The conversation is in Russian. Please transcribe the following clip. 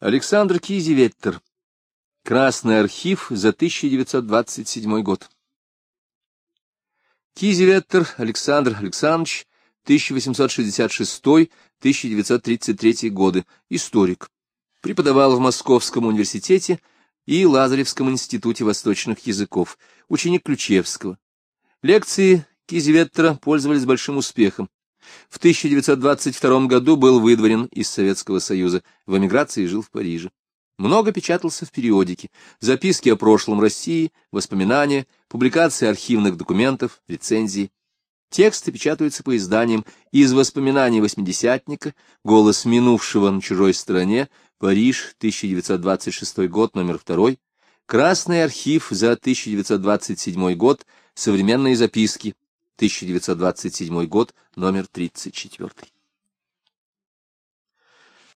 Александр Кизеветтер. Красный архив за 1927 год. Кизеветтер Александр Александрович, 1866-1933 годы, историк. Преподавал в Московском университете и Лазаревском институте восточных языков, ученик Ключевского. Лекции Кизеветтера пользовались большим успехом. В 1922 году был выдворен из Советского Союза, в эмиграции жил в Париже. Много печатался в периодике, записки о прошлом России, воспоминания, публикации архивных документов, рецензии. Тексты печатаются по изданиям из воспоминаний восьмидесятника, голос минувшего на чужой стороне, Париж, 1926 год, номер 2, Красный архив за 1927 год, современные записки, 1927 год, номер 34.